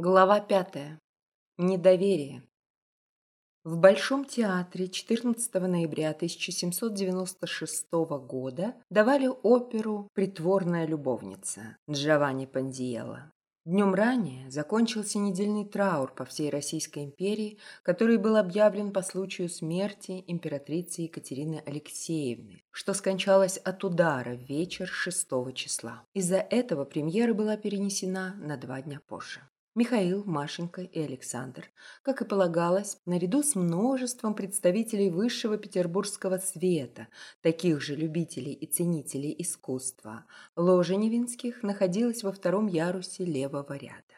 Глава пятая. Недоверие. В Большом театре 14 ноября 1796 года давали оперу «Притворная любовница» Джованни Пандиелла. Днем ранее закончился недельный траур по всей Российской империи, который был объявлен по случаю смерти императрицы Екатерины Алексеевны, что скончалась от удара в вечер 6 числа. Из-за этого премьера была перенесена на два дня позже. Михаил, Машенька и Александр, как и полагалось, наряду с множеством представителей высшего петербургского света, таких же любителей и ценителей искусства, ложа Невинских находилась во втором ярусе левого ряда.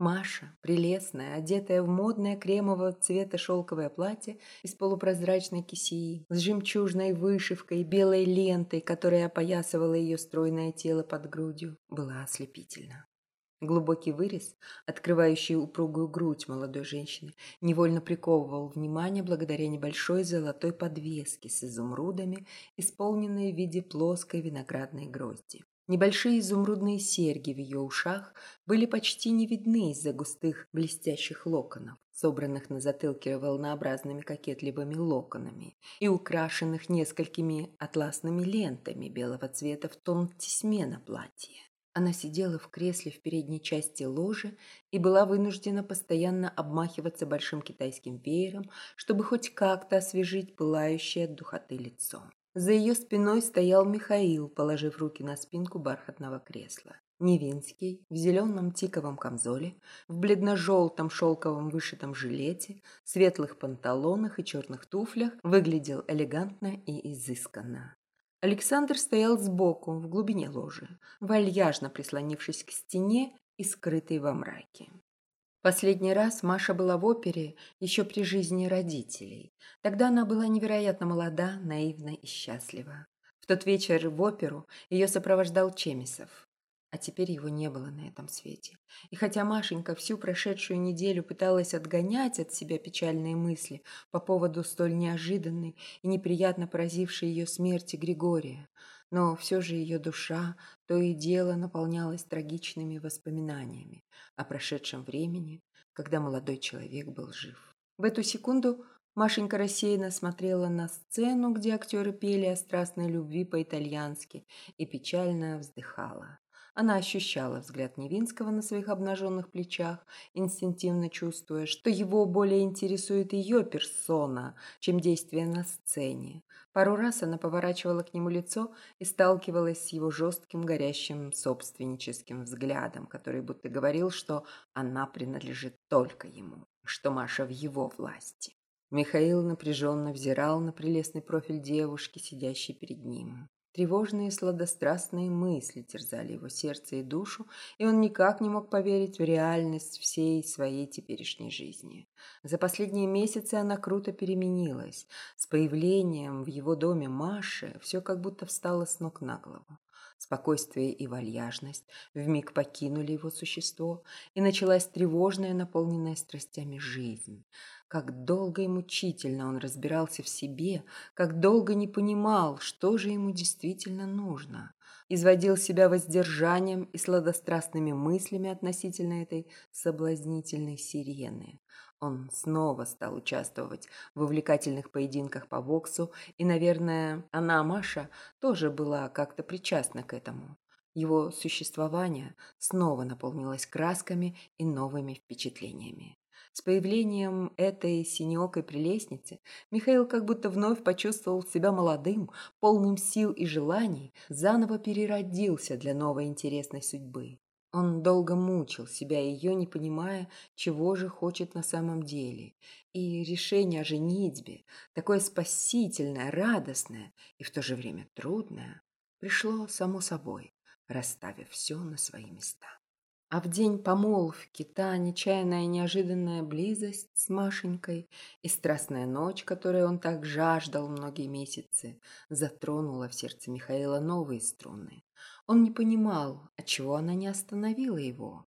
Маша, прелестная, одетая в модное кремового цвета шелковое платье из полупрозрачной кисии, с жемчужной вышивкой, белой лентой, которая опоясывала ее стройное тело под грудью, была ослепительна. Глубокий вырез, открывающий упругую грудь молодой женщины, невольно приковывал внимание благодаря небольшой золотой подвеске с изумрудами, исполненной в виде плоской виноградной грозди. Небольшие изумрудные серьги в ее ушах были почти не видны из-за густых блестящих локонов, собранных на затылке волнообразными кокетливыми локонами и украшенных несколькими атласными лентами белого цвета в тон тесьме на платье. Она сидела в кресле в передней части ложи и была вынуждена постоянно обмахиваться большим китайским веером, чтобы хоть как-то освежить пылающее от духоты лицо. За ее спиной стоял Михаил, положив руки на спинку бархатного кресла. Невинский в зеленом тиковом камзоле, в бледно-желтом шелковом вышитом жилете, светлых панталонах и черных туфлях выглядел элегантно и изысканно. Александр стоял сбоку, в глубине ложи, вальяжно прислонившись к стене и скрытый во мраке. Последний раз Маша была в опере еще при жизни родителей. Тогда она была невероятно молода, наивна и счастлива. В тот вечер в оперу ее сопровождал Чемисов а теперь его не было на этом свете. И хотя Машенька всю прошедшую неделю пыталась отгонять от себя печальные мысли по поводу столь неожиданной и неприятно поразившей ее смерти Григория, но все же ее душа то и дело наполнялась трагичными воспоминаниями о прошедшем времени, когда молодой человек был жив. В эту секунду Машенька рассеянно смотрела на сцену, где актеры пели о страстной любви по-итальянски и печально вздыхала. Она ощущала взгляд Невинского на своих обнаженных плечах, инстинктивно чувствуя, что его более интересует ее персона, чем действие на сцене. Пару раз она поворачивала к нему лицо и сталкивалась с его жестким, горящим собственническим взглядом, который будто говорил, что она принадлежит только ему, что Маша в его власти. Михаил напряженно взирал на прелестный профиль девушки, сидящей перед ним. Тревожные сладострастные мысли терзали его сердце и душу, и он никак не мог поверить в реальность всей своей теперешней жизни. За последние месяцы она круто переменилась. С появлением в его доме Маши все как будто встало с ног на голову. Спокойствие и вальяжность вмиг покинули его существо, и началась тревожная, наполненная страстями жизнь. Как долго и мучительно он разбирался в себе, как долго не понимал, что же ему действительно нужно. Изводил себя воздержанием и сладострастными мыслями относительно этой соблазнительной сирены. Он снова стал участвовать в увлекательных поединках по боксу, и, наверное, она, Маша, тоже была как-то причастна к этому. Его существование снова наполнилось красками и новыми впечатлениями. С появлением этой синеокой прелестницы Михаил как будто вновь почувствовал себя молодым, полным сил и желаний, заново переродился для новой интересной судьбы. Он долго мучил себя ее, не понимая, чего же хочет на самом деле. И решение о женитьбе, такое спасительное, радостное и в то же время трудное, пришло само собой, расставив все на свои места. А в день помолвки та нечаянная и неожиданная близость с Машенькой и страстная ночь, которой он так жаждал многие месяцы, затронула в сердце Михаила новые струны. Он не понимал, отчего она не остановила его.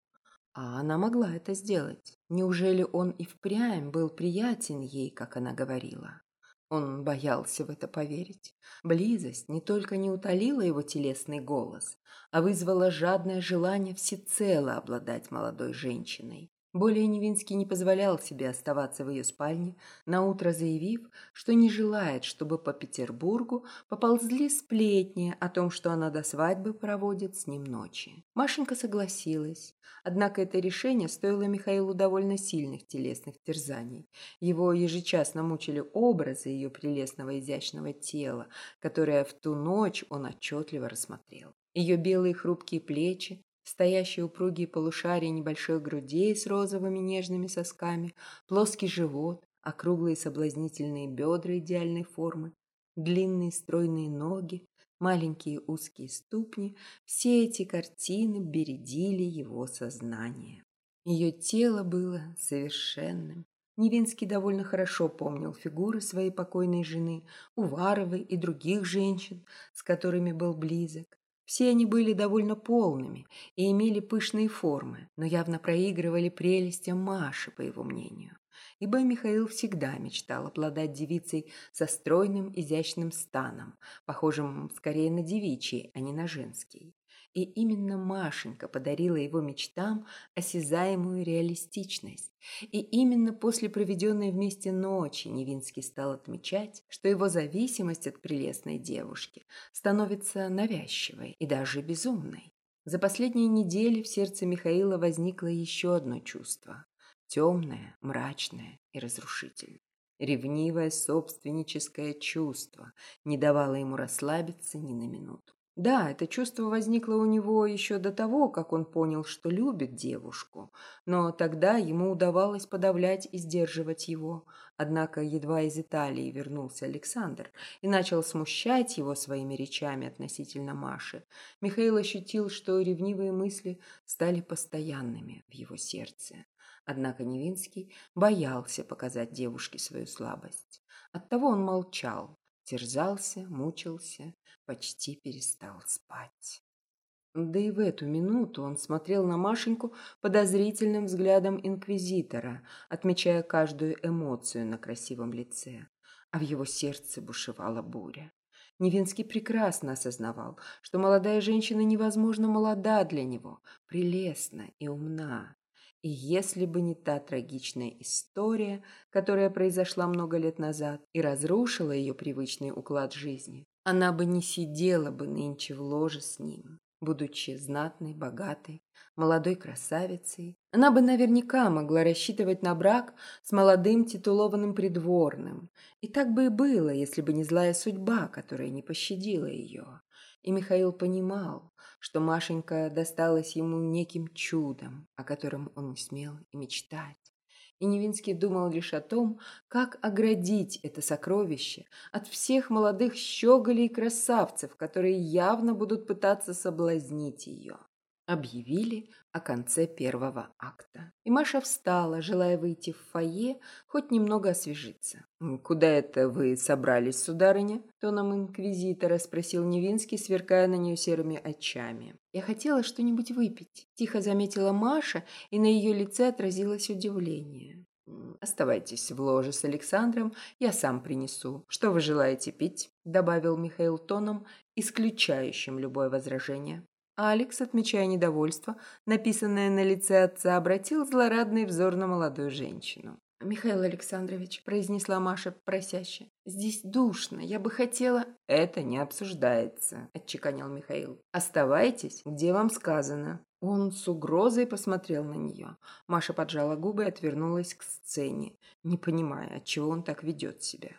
А она могла это сделать. Неужели он и впрямь был приятен ей, как она говорила? Он боялся в это поверить. Близость не только не утолила его телесный голос, а вызвала жадное желание всецело обладать молодой женщиной. Более Невинский не позволял себе оставаться в ее спальне, наутро заявив, что не желает, чтобы по Петербургу поползли сплетни о том, что она до свадьбы проводит с ним ночи. Машенька согласилась, однако это решение стоило Михаилу довольно сильных телесных терзаний. Его ежечасно мучили образы ее прелестного изящного тела, которое в ту ночь он отчетливо рассмотрел. Ее белые хрупкие плечи, стоящие упругие полушария небольшой грудей с розовыми нежными сосками, плоский живот, округлые соблазнительные бедра идеальной формы, длинные стройные ноги, маленькие узкие ступни – все эти картины бередили его сознание. Ее тело было совершенным. Невинский довольно хорошо помнил фигуры своей покойной жены, Уваровой и других женщин, с которыми был близок. Все они были довольно полными и имели пышные формы, но явно проигрывали прелестям Маши, по его мнению. Ибо Михаил всегда мечтал обладать девицей со стройным изящным станом, похожим скорее на девичий, а не на женский. И именно Машенька подарила его мечтам осязаемую реалистичность. И именно после проведенной вместе ночи Невинский стал отмечать, что его зависимость от прелестной девушки становится навязчивой и даже безумной. За последние недели в сердце Михаила возникло еще одно чувство – темное, мрачное и разрушительное. Ревнивое собственническое чувство не давало ему расслабиться ни на минуту. Да, это чувство возникло у него еще до того, как он понял, что любит девушку, но тогда ему удавалось подавлять и сдерживать его. Однако едва из Италии вернулся Александр и начал смущать его своими речами относительно Маши, Михаил ощутил, что ревнивые мысли стали постоянными в его сердце. Однако Невинский боялся показать девушке свою слабость. Оттого он молчал, терзался, мучился, почти перестал спать. Да и в эту минуту он смотрел на Машеньку подозрительным взглядом инквизитора, отмечая каждую эмоцию на красивом лице. А в его сердце бушевала буря. Невинский прекрасно осознавал, что молодая женщина невозможно молода для него, прелестна и умна. И если бы не та трагичная история, которая произошла много лет назад и разрушила ее привычный уклад жизни, она бы не сидела бы нынче в ложе с ним, будучи знатной, богатой, молодой красавицей. Она бы наверняка могла рассчитывать на брак с молодым титулованным придворным. И так бы и было, если бы не злая судьба, которая не пощадила ее. И Михаил понимал, что Машенька досталась ему неким чудом, о котором он не смел и мечтать. И Невинский думал лишь о том, как оградить это сокровище от всех молодых щеголей и красавцев, которые явно будут пытаться соблазнить ее объявили о конце первого акта. И Маша встала, желая выйти в фойе, хоть немного освежиться. «Куда это вы собрались, сударыня?» Тоном инквизитора спросил Невинский, сверкая на нее серыми очами. «Я хотела что-нибудь выпить», – тихо заметила Маша, и на ее лице отразилось удивление. «Оставайтесь в ложе с Александром, я сам принесу. Что вы желаете пить?» – добавил Михаил тоном, исключающим любое возражение. Алекс, отмечая недовольство, написанное на лице отца, обратил злорадный взор на молодую женщину. «Михаил Александрович», – произнесла Маша просяще, – «здесь душно, я бы хотела...» «Это не обсуждается», – отчеканил Михаил. «Оставайтесь, где вам сказано». Он с угрозой посмотрел на нее. Маша поджала губы и отвернулась к сцене, не понимая, отчего он так ведет себя.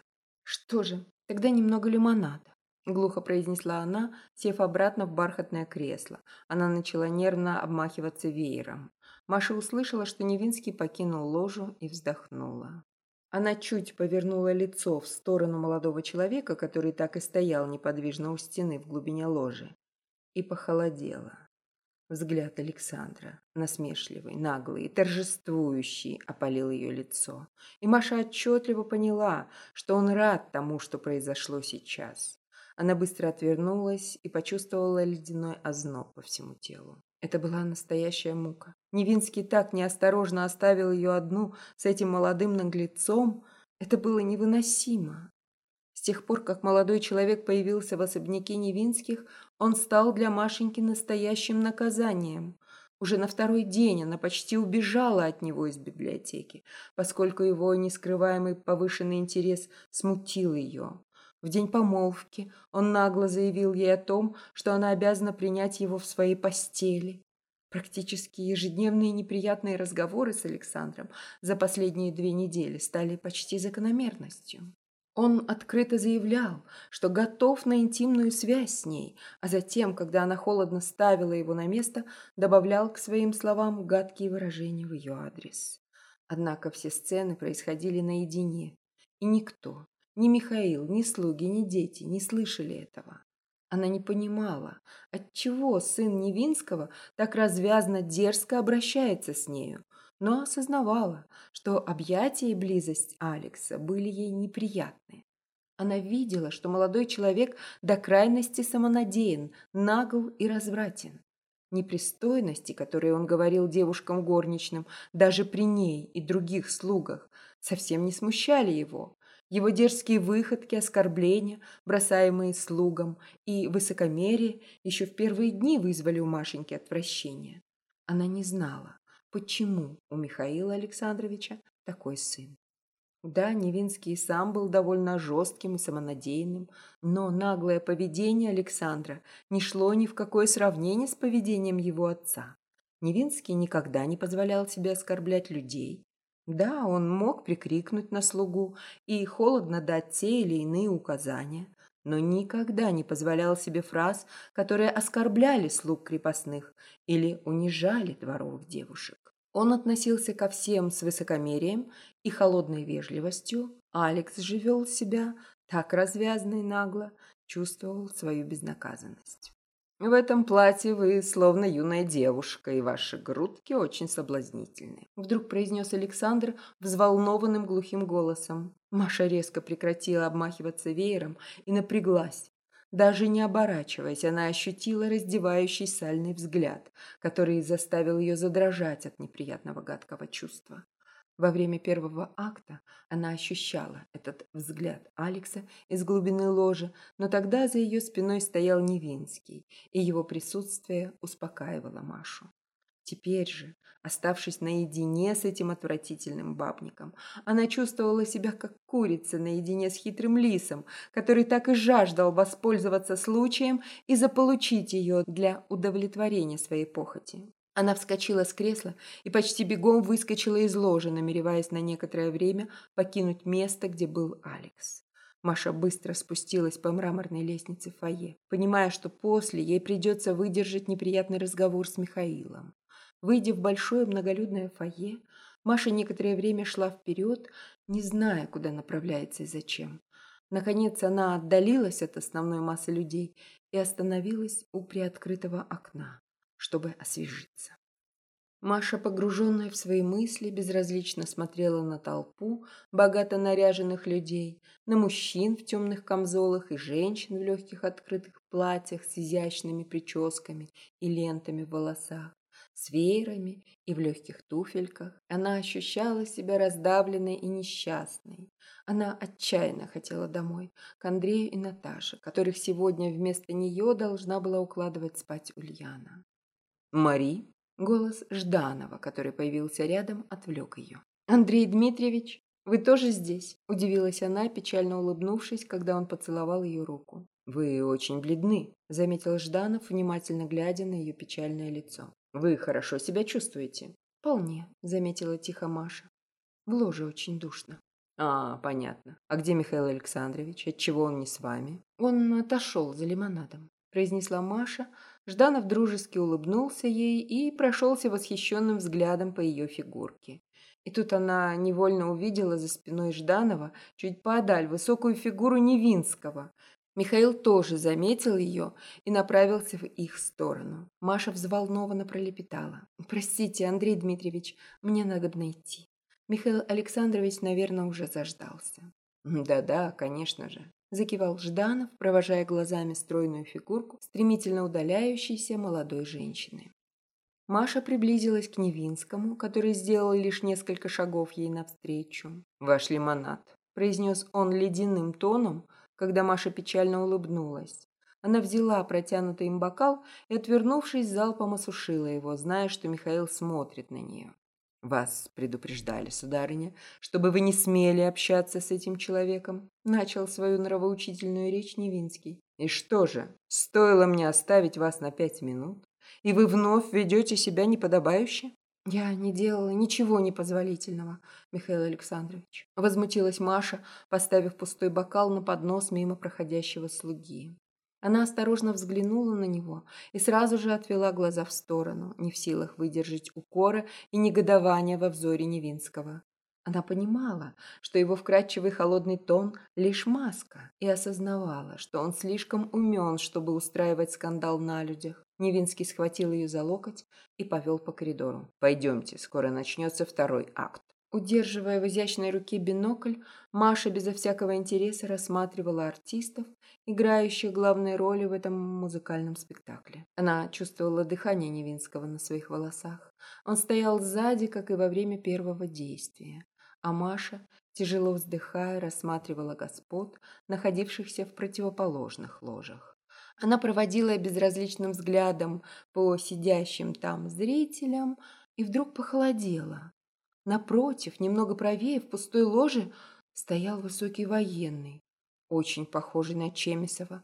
«Что же, тогда немного лимонада». Глухо произнесла она, сев обратно в бархатное кресло. Она начала нервно обмахиваться веером. Маша услышала, что Невинский покинул ложу и вздохнула. Она чуть повернула лицо в сторону молодого человека, который так и стоял неподвижно у стены в глубине ложи, и похолодела. Взгляд Александра, насмешливый, наглый торжествующий, опалил ее лицо. И Маша отчетливо поняла, что он рад тому, что произошло сейчас. Она быстро отвернулась и почувствовала ледяной озноб по всему телу. Это была настоящая мука. Невинский так неосторожно оставил ее одну с этим молодым наглецом. Это было невыносимо. С тех пор, как молодой человек появился в особняке Невинских, он стал для Машеньки настоящим наказанием. Уже на второй день она почти убежала от него из библиотеки, поскольку его нескрываемый повышенный интерес смутил ее. В день помолвки он нагло заявил ей о том, что она обязана принять его в своей постели. Практически ежедневные неприятные разговоры с Александром за последние две недели стали почти закономерностью. Он открыто заявлял, что готов на интимную связь с ней, а затем, когда она холодно ставила его на место, добавлял к своим словам гадкие выражения в ее адрес. Однако все сцены происходили наедине, и никто, ни Михаил, ни слуги, ни дети не слышали этого. Она не понимала, отчего сын Невинского так развязно дерзко обращается с нею, но осознавала, что объятия и близость Алекса были ей неприятны. Она видела, что молодой человек до крайности самонадеян, нагл и развратен. Непристойности, которые он говорил девушкам горничным, даже при ней и других слугах, совсем не смущали его. Его дерзкие выходки, оскорбления, бросаемые слугам, и высокомерие еще в первые дни вызвали у Машеньки отвращение. Она не знала, почему у Михаила Александровича такой сын. Да, Невинский сам был довольно жестким и самонадеянным, но наглое поведение Александра не шло ни в какое сравнение с поведением его отца. Невинский никогда не позволял себе оскорблять людей. Да, он мог прикрикнуть на слугу и холодно дать те или иные указания, но никогда не позволял себе фраз, которые оскорбляли слуг крепостных или унижали дворовых девушек. Он относился ко всем с высокомерием и холодной вежливостью. Алекс же вел себя так развязно и нагло, чувствовал свою безнаказанность. В этом платье вы словно юная девушка, и ваши грудки очень соблазнительны. Вдруг произнес Александр взволнованным глухим голосом. Маша резко прекратила обмахиваться веером и напряглась. Даже не оборачиваясь, она ощутила раздевающий сальный взгляд, который заставил ее задрожать от неприятного гадкого чувства. Во время первого акта она ощущала этот взгляд Алекса из глубины ложи, но тогда за ее спиной стоял Невинский, и его присутствие успокаивало Машу. Теперь же, оставшись наедине с этим отвратительным бабником, она чувствовала себя как курица наедине с хитрым лисом, который так и жаждал воспользоваться случаем и заполучить ее для удовлетворения своей похоти. Она вскочила с кресла и почти бегом выскочила из ложи, намереваясь на некоторое время покинуть место, где был Алекс. Маша быстро спустилась по мраморной лестнице фойе, понимая, что после ей придется выдержать неприятный разговор с Михаилом. Выйдя в большое многолюдное фойе, Маша некоторое время шла вперед, не зная, куда направляется и зачем. Наконец она отдалилась от основной массы людей и остановилась у приоткрытого окна, чтобы освежиться. Маша, погруженная в свои мысли, безразлично смотрела на толпу богато наряженных людей, на мужчин в темных камзолах и женщин в легких открытых платьях с изящными прическами и лентами в волосах с веерами и в легких туфельках. Она ощущала себя раздавленной и несчастной. Она отчаянно хотела домой, к Андрею и Наташе, которых сегодня вместо нее должна была укладывать спать Ульяна. «Мари?» – голос Жданова, который появился рядом, отвлек ее. «Андрей Дмитриевич, вы тоже здесь?» – удивилась она, печально улыбнувшись, когда он поцеловал ее руку. «Вы очень бледны», – заметил Жданов, внимательно глядя на ее печальное лицо. Вы хорошо себя чувствуете? Вполне, заметила тихо Маша. В ложе очень душно. А, понятно. А где Михаил Александрович? Отчего он не с вами? Он отошел за лимонадом, произнесла Маша. Жданов дружески улыбнулся ей и прошелся восхищенным взглядом по ее фигурке. И тут она невольно увидела за спиной Жданова чуть подаль высокую фигуру Невинского, Михаил тоже заметил ее и направился в их сторону. Маша взволнованно пролепетала. «Простите, Андрей Дмитриевич, мне надо идти. Михаил Александрович, наверное, уже заждался». «Да-да, конечно же», – закивал Жданов, провожая глазами стройную фигурку стремительно удаляющейся молодой женщины. Маша приблизилась к Невинскому, который сделал лишь несколько шагов ей навстречу. «Ваш лимонад», – произнес он ледяным тоном – когда Маша печально улыбнулась. Она взяла протянутый им бокал и, отвернувшись, залпом осушила его, зная, что Михаил смотрит на нее. «Вас предупреждали, сударыня, чтобы вы не смели общаться с этим человеком», начал свою нравоучительную речь Невинский. «И что же, стоило мне оставить вас на пять минут, и вы вновь ведете себя неподобающе?» «Я не делала ничего непозволительного, Михаил Александрович», возмутилась Маша, поставив пустой бокал на поднос мимо проходящего слуги. Она осторожно взглянула на него и сразу же отвела глаза в сторону, не в силах выдержать укора и негодования во взоре Невинского. Она понимала, что его вкрадчивый холодный тон – лишь маска, и осознавала, что он слишком умен, чтобы устраивать скандал на людях. Невинский схватил ее за локоть и повел по коридору. «Пойдемте, скоро начнется второй акт». Удерживая в изящной руке бинокль, Маша безо всякого интереса рассматривала артистов, играющих главные роли в этом музыкальном спектакле. Она чувствовала дыхание Невинского на своих волосах. Он стоял сзади, как и во время первого действия. А Маша, тяжело вздыхая, рассматривала господ, находившихся в противоположных ложах. Она проводила безразличным взглядом по сидящим там зрителям и вдруг похолодела. Напротив, немного правее, в пустой ложе, стоял высокий военный, очень похожий на Чемисова.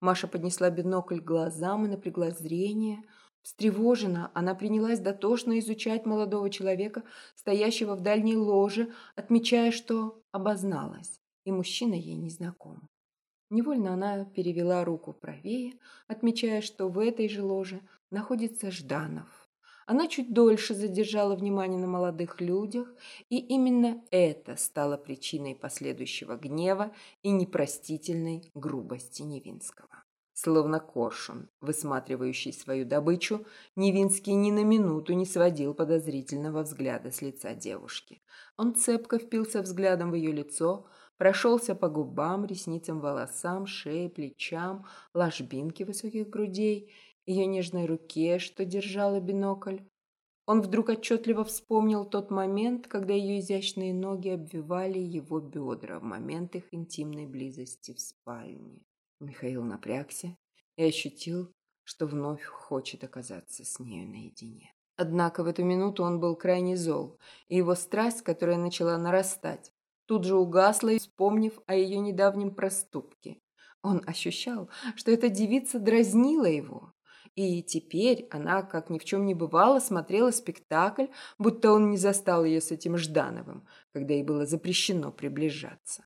Маша поднесла бинокль к глазам и напрягла зрение. Встревожена, она принялась дотошно изучать молодого человека, стоящего в дальней ложе, отмечая, что обозналась, и мужчина ей не знаком. Невольно она перевела руку правее, отмечая, что в этой же ложе находится Жданов. Она чуть дольше задержала внимание на молодых людях, и именно это стало причиной последующего гнева и непростительной грубости Невинского. Словно коршун, высматривающий свою добычу, Невинский ни на минуту не сводил подозрительного взгляда с лица девушки. Он цепко впился взглядом в ее лицо, прошелся по губам, ресницам, волосам, шее, плечам, ложбинке высоких грудей ее нежной руке, что держала бинокль. Он вдруг отчетливо вспомнил тот момент, когда ее изящные ноги обвивали его бедра в момент их интимной близости в спальне. Михаил напрягся и ощутил, что вновь хочет оказаться с нею наедине. Однако в эту минуту он был крайне зол, и его страсть, которая начала нарастать, тут же угасла, вспомнив о ее недавнем проступке. Он ощущал, что эта девица дразнила его, и теперь она, как ни в чем не бывало, смотрела спектакль, будто он не застал ее с этим Ждановым, когда ей было запрещено приближаться.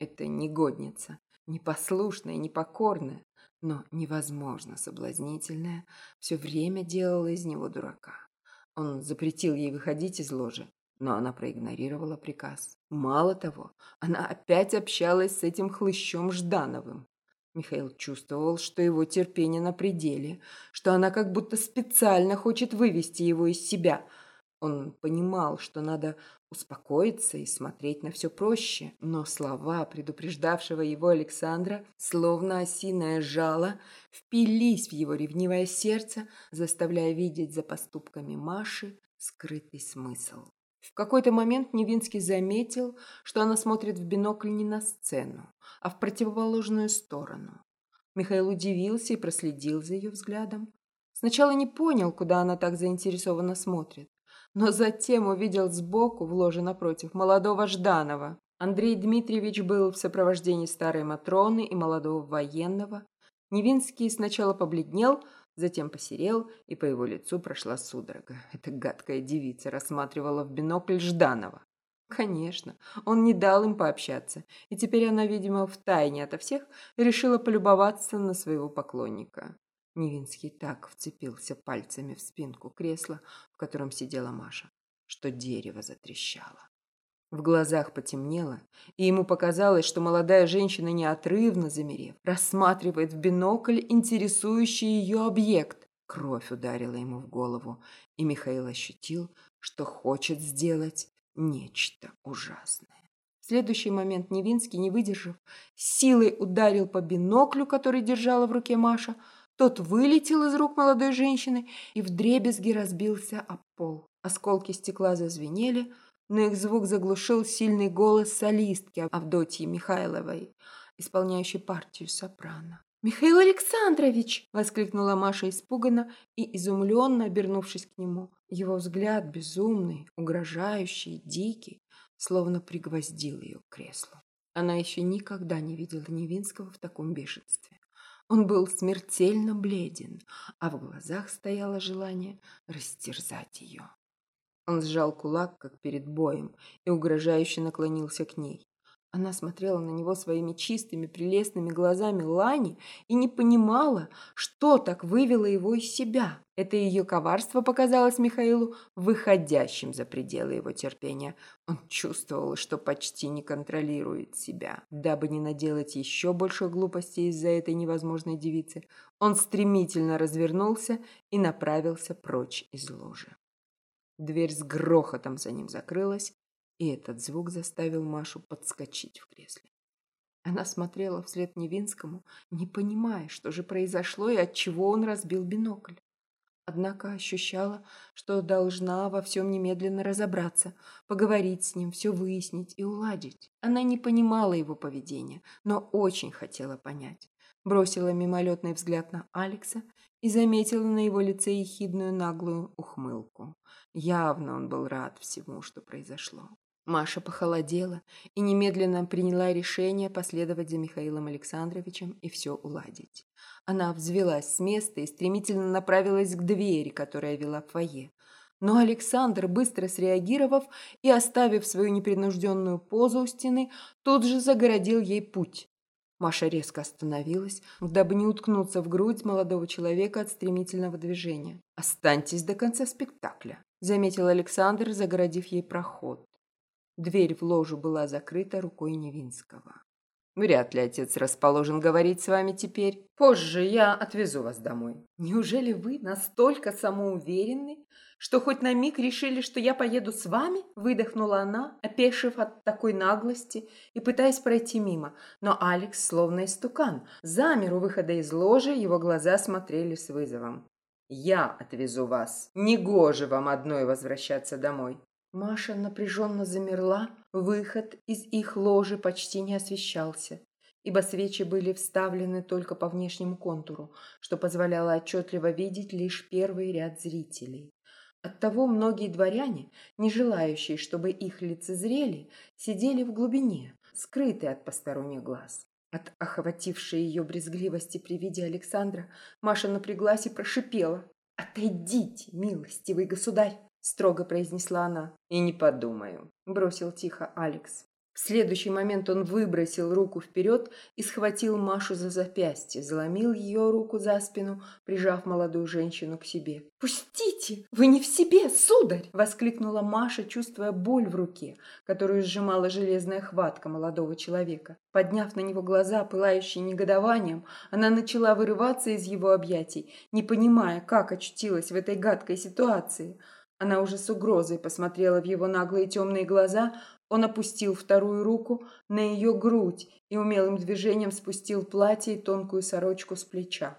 Это негодница, непослушная, непокорная, но невозможно соблазнительная, все время делала из него дурака. Он запретил ей выходить из ложи, но она проигнорировала приказ. Мало того, она опять общалась с этим хлыщом Ждановым. Михаил чувствовал, что его терпение на пределе, что она как будто специально хочет вывести его из себя. Он понимал, что надо успокоиться и смотреть на все проще, но слова предупреждавшего его Александра, словно осиное жало, впились в его ревнивое сердце, заставляя видеть за поступками Маши скрытый смысл. В какой-то момент Невинский заметил, что она смотрит в бинокль не на сцену, а в противоположную сторону. Михаил удивился и проследил за ее взглядом. Сначала не понял, куда она так заинтересованно смотрит, но затем увидел сбоку, в ложе напротив, молодого Жданова. Андрей Дмитриевич был в сопровождении старой Матроны и молодого военного. Невинский сначала побледнел, затем посерел, и по его лицу прошла судорога. Эта гадкая девица рассматривала в бинокль Жданова. Конечно, он не дал им пообщаться, и теперь она, видимо, втайне ото всех решила полюбоваться на своего поклонника. Невинский так вцепился пальцами в спинку кресла, в котором сидела Маша, что дерево затрещало. В глазах потемнело, и ему показалось, что молодая женщина, неотрывно замерев, рассматривает в бинокль интересующий ее объект. Кровь ударила ему в голову, и Михаил ощутил, что хочет сделать нечто ужасное. В следующий момент Невинский, не выдержав, силой ударил по биноклю, который держала в руке Маша. Тот вылетел из рук молодой женщины и вдребезги разбился об пол. Осколки стекла зазвенели – но их звук заглушил сильный голос солистки Авдотьи Михайловой, исполняющей партию сопрано. «Михаил Александрович!» – воскликнула Маша испуганно и изумленно обернувшись к нему. Его взгляд, безумный, угрожающий, дикий, словно пригвоздил ее к креслу. Она еще никогда не видела Невинского в таком бешенстве. Он был смертельно бледен, а в глазах стояло желание растерзать ее. Он сжал кулак, как перед боем, и угрожающе наклонился к ней. Она смотрела на него своими чистыми, прелестными глазами Лани и не понимала, что так вывело его из себя. Это ее коварство показалось Михаилу выходящим за пределы его терпения. Он чувствовал, что почти не контролирует себя. Дабы не наделать еще больше глупостей из-за этой невозможной девицы, он стремительно развернулся и направился прочь из ложи. Дверь с грохотом за ним закрылась, и этот звук заставил Машу подскочить в кресле. Она смотрела вслед Невинскому, не понимая, что же произошло и от чего он разбил бинокль. Однако ощущала, что должна во всем немедленно разобраться, поговорить с ним, все выяснить и уладить. Она не понимала его поведения, но очень хотела понять. Бросила мимолетный взгляд на Алекса и заметила на его лице ехидную наглую ухмылку. Явно он был рад всему, что произошло. Маша похолодела и немедленно приняла решение последовать за Михаилом Александровичем и все уладить. Она взвелась с места и стремительно направилась к двери, которая вела в фойе. Но Александр, быстро среагировав и оставив свою непринужденную позу у стены, тут же загородил ей путь. Маша резко остановилась, дабы не уткнуться в грудь молодого человека от стремительного движения. «Останьтесь до конца спектакля», – заметил Александр, загородив ей проход. Дверь в ложу была закрыта рукой Невинского. «Вряд ли отец расположен говорить с вами теперь. Позже я отвезу вас домой». «Неужели вы настолько самоуверенны, что хоть на миг решили, что я поеду с вами?» Выдохнула она, опешив от такой наглости и пытаясь пройти мимо. Но Алекс, словно истукан, замер у выхода из ложи, его глаза смотрели с вызовом. «Я отвезу вас. Негоже вам одной возвращаться домой. Маша напряженно замерла, выход из их ложи почти не освещался, ибо свечи были вставлены только по внешнему контуру, что позволяло отчетливо видеть лишь первый ряд зрителей. Оттого многие дворяне, не желающие, чтобы их лицезрели, сидели в глубине, скрытые от посторонних глаз. От охватившей ее брезгливости при виде Александра Маша напряглась и прошипела. «Отойдите, милостивый государь!» Строго произнесла она. «И не подумаю», – бросил тихо Алекс. В следующий момент он выбросил руку вперед и схватил Машу за запястье, заломил ее руку за спину, прижав молодую женщину к себе. «Пустите! Вы не в себе, сударь!» – воскликнула Маша, чувствуя боль в руке, которую сжимала железная хватка молодого человека. Подняв на него глаза, пылающие негодованием, она начала вырываться из его объятий, не понимая, как очутилась в этой гадкой ситуации – она уже с угрозой посмотрела в его наглые темные глаза, он опустил вторую руку на ее грудь и умелым движением спустил платье и тонкую сорочку с плеча.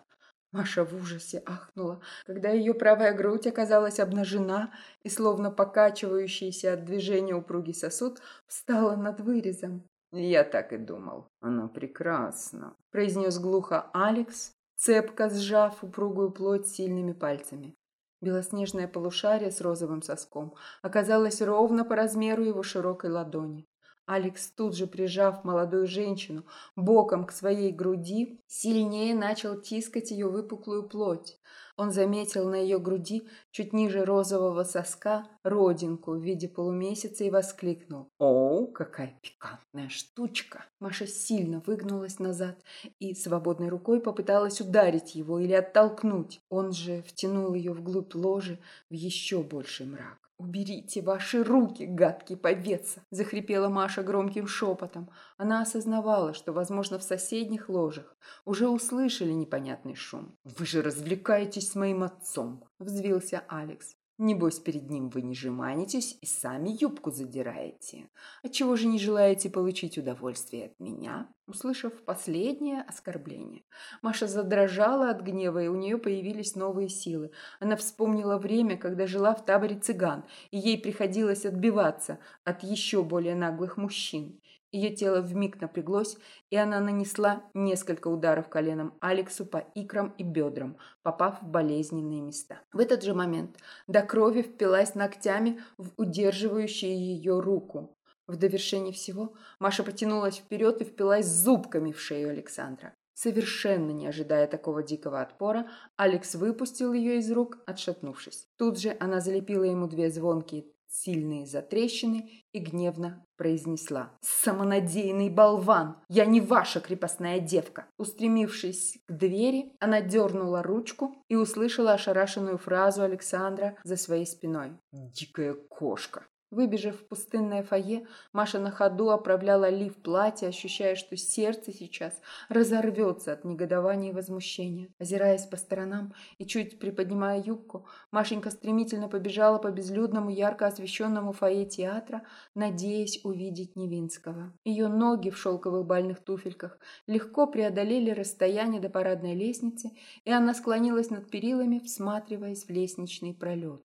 Маша в ужасе ахнула, когда ее правая грудь оказалась обнажена и, словно покачивающийся от движения упругий сосуд, встала над вырезом. «Я так и думал. Она прекрасна», – произнес глухо Алекс, цепко сжав упругую плоть сильными пальцами. Белоснежное полушарие с розовым соском оказалось ровно по размеру его широкой ладони. Алекс, тут же прижав молодую женщину боком к своей груди, сильнее начал тискать ее выпуклую плоть. Он заметил на ее груди, чуть ниже розового соска, родинку в виде полумесяца и воскликнул. «О, какая пикантная штучка!» Маша сильно выгнулась назад и свободной рукой попыталась ударить его или оттолкнуть. Он же втянул ее вглубь ложи в еще больший мрак. «Уберите ваши руки, гадкий повец!» – захрипела Маша громким шепотом. Она осознавала, что, возможно, в соседних ложах уже услышали непонятный шум. «Вы же развлекаетесь с моим отцом!» – взвился Алекс. Небось, перед ним вы не жеманитесь и сами юбку задираете. Отчего же не желаете получить удовольствие от меня?» Услышав последнее оскорбление, Маша задрожала от гнева, и у нее появились новые силы. Она вспомнила время, когда жила в таборе цыган, и ей приходилось отбиваться от еще более наглых мужчин. Ее тело вмиг напряглось, и она нанесла несколько ударов коленом Алексу по икрам и бедрам, попав в болезненные места. В этот же момент до крови впилась ногтями в удерживающую ее руку. В довершение всего Маша потянулась вперед и впилась зубками в шею Александра. Совершенно не ожидая такого дикого отпора, Алекс выпустил ее из рук, отшатнувшись. Тут же она залепила ему две звонкие сильные затрещины и гневно произнесла. «Самонадеянный болван! Я не ваша крепостная девка!» Устремившись к двери, она дернула ручку и услышала ошарашенную фразу Александра за своей спиной. «Дикая кошка!» Выбежав в пустынное фойе, Маша на ходу оправляла лиф платья, ощущая, что сердце сейчас разорвется от негодования и возмущения. Озираясь по сторонам и чуть приподнимая юбку, Машенька стремительно побежала по безлюдному, ярко освещенному фойе театра, надеясь увидеть Невинского. Ее ноги в шелковых бальных туфельках легко преодолели расстояние до парадной лестницы, и она склонилась над перилами, всматриваясь в лестничный пролет.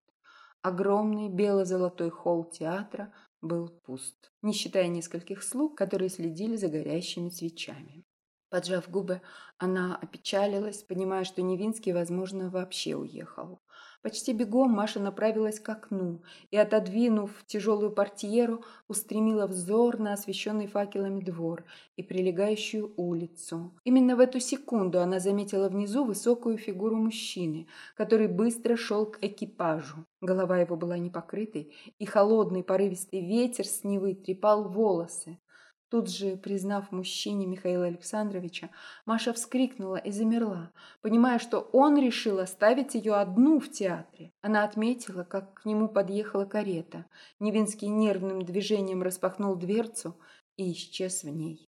Огромный бело-золотой холл театра был пуст, не считая нескольких слуг, которые следили за горящими свечами. Поджав губы, она опечалилась, понимая, что Невинский, возможно, вообще уехал. Почти бегом Маша направилась к окну и, отодвинув тяжелую портьеру, устремила взор на освещенный факелами двор и прилегающую улицу. Именно в эту секунду она заметила внизу высокую фигуру мужчины, который быстро шел к экипажу. Голова его была непокрытой, и холодный порывистый ветер с Невы трепал волосы. Тут же, признав мужчине Михаила Александровича, Маша вскрикнула и замерла, понимая, что он решил оставить ее одну в театре. Она отметила, как к нему подъехала карета. Невинский нервным движением распахнул дверцу и исчез в ней.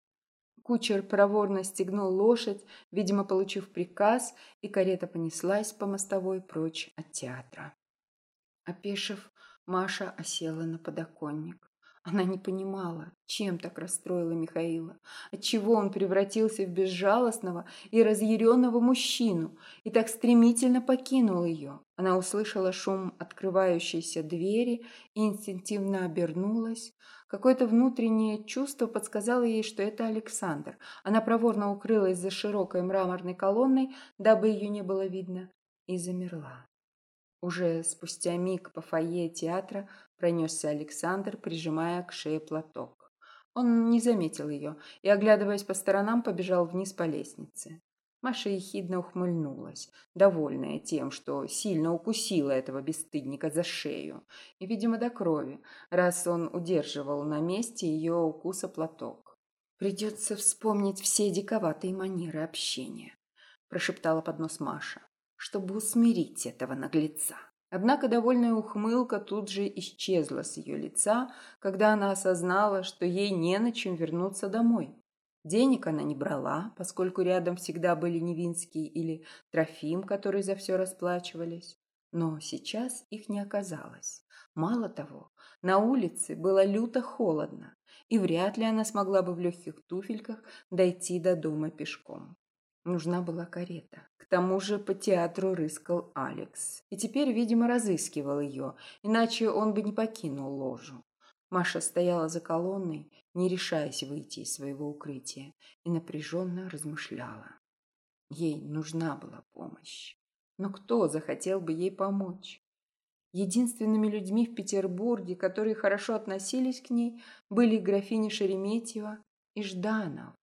Кучер проворно стегнул лошадь, видимо, получив приказ, и карета понеслась по мостовой прочь от театра. Опешив, Маша осела на подоконник. Она не понимала, чем так расстроила Михаила, отчего он превратился в безжалостного и разъяренного мужчину и так стремительно покинул ее. Она услышала шум открывающейся двери и инстинктивно обернулась. Какое-то внутреннее чувство подсказало ей, что это Александр. Она проворно укрылась за широкой мраморной колонной, дабы ее не было видно, и замерла. Уже спустя миг по фойе театра пронесся Александр, прижимая к шее платок. Он не заметил ее и, оглядываясь по сторонам, побежал вниз по лестнице. Маша ехидно ухмыльнулась, довольная тем, что сильно укусила этого бесстыдника за шею, и, видимо, до крови, раз он удерживал на месте ее укуса платок. «Придется вспомнить все диковатые манеры общения», – прошептала под нос Маша чтобы усмирить этого наглеца. Однако довольная ухмылка тут же исчезла с ее лица, когда она осознала, что ей не на чем вернуться домой. Денег она не брала, поскольку рядом всегда были Невинский или Трофим, которые за все расплачивались. Но сейчас их не оказалось. Мало того, на улице было люто холодно, и вряд ли она смогла бы в легких туфельках дойти до дома пешком. Нужна была карета. К тому же по театру рыскал Алекс. И теперь, видимо, разыскивал ее, иначе он бы не покинул ложу. Маша стояла за колонной, не решаясь выйти из своего укрытия, и напряженно размышляла. Ей нужна была помощь. Но кто захотел бы ей помочь? Единственными людьми в Петербурге, которые хорошо относились к ней, были графиня Шереметьева и Жданов.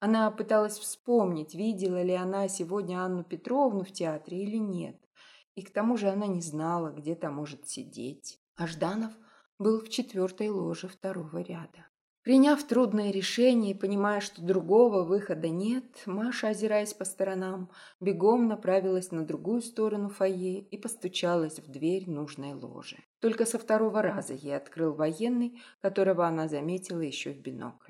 Она пыталась вспомнить, видела ли она сегодня Анну Петровну в театре или нет. И к тому же она не знала, где то может сидеть. А Жданов был в четвертой ложе второго ряда. Приняв трудное решение и понимая, что другого выхода нет, Маша, озираясь по сторонам, бегом направилась на другую сторону фойе и постучалась в дверь нужной ложи. Только со второго раза ей открыл военный, которого она заметила еще в бинокль.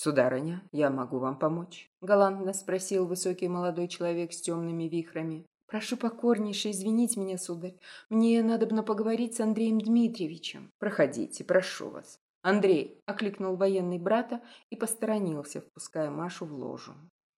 «Сударыня, я могу вам помочь?» – галантно спросил высокий молодой человек с темными вихрами. «Прошу покорнейше извинить меня, сударь. Мне надобно поговорить с Андреем Дмитриевичем». «Проходите, прошу вас». «Андрей!» – окликнул военный брата и посторонился, впуская Машу в ложу.